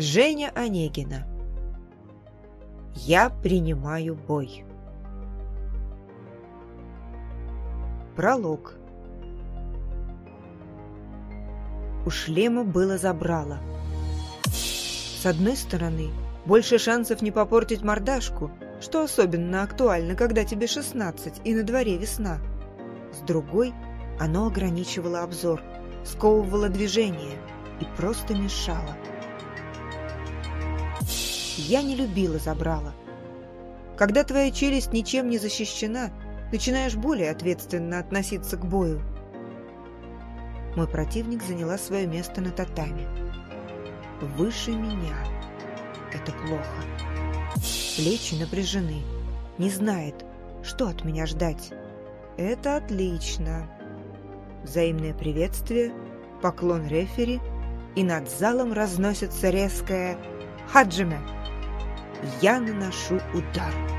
Женя Онегина. Я принимаю бой. Пролог. У шлема было забрало. С одной стороны, больше шансов не попортить мордашку, что особенно актуально, когда тебе 16 и на дворе весна. С другой, оно ограничивало обзор, сковывало движение и просто мешало. Я не любила забрала. Когда твоя челюсть ничем не защищена, начинаешь более ответственно относиться к бою. Мой противник заняла свое место на татами. Выше меня. Это плохо. Плечи напряжены. Не знает, что от меня ждать. Это отлично. Взаимное приветствие, поклон рефери, и над залом разносится резкое «Хаджиме!» Я наношу удар.